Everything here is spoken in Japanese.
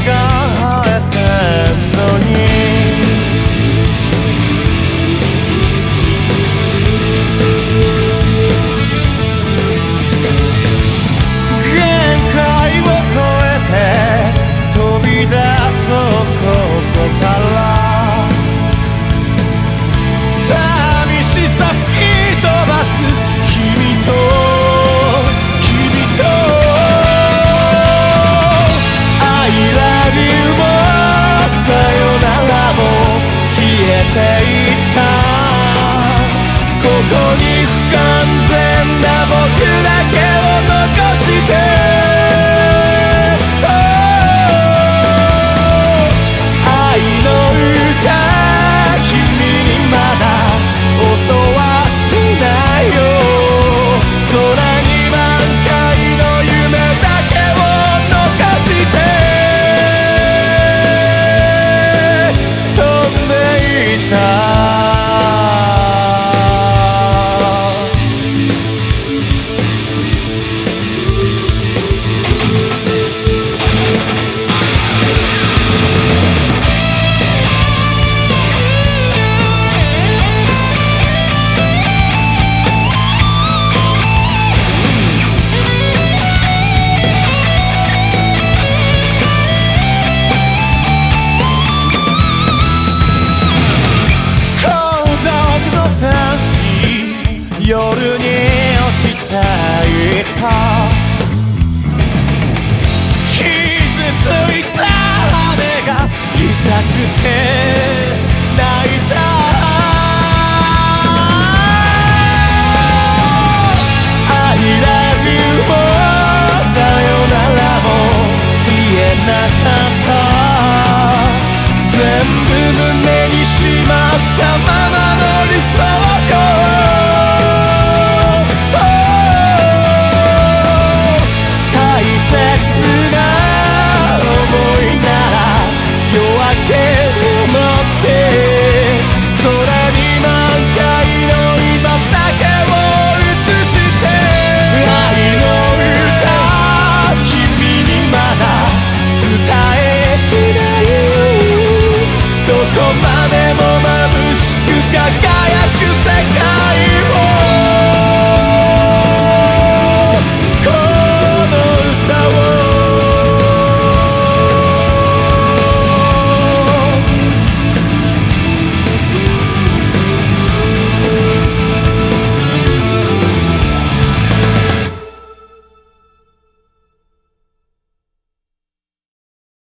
gone. ここにた。傷ついた雨が痛くて泣いた。I love you もさよならも言えなかった。全部胸にしまった。ま輝く世界